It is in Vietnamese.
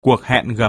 Cuộc hẹn gặp.